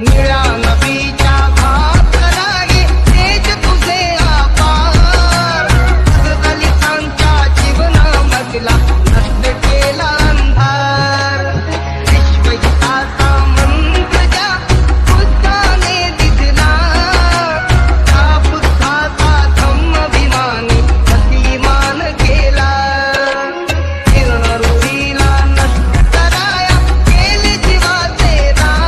Mira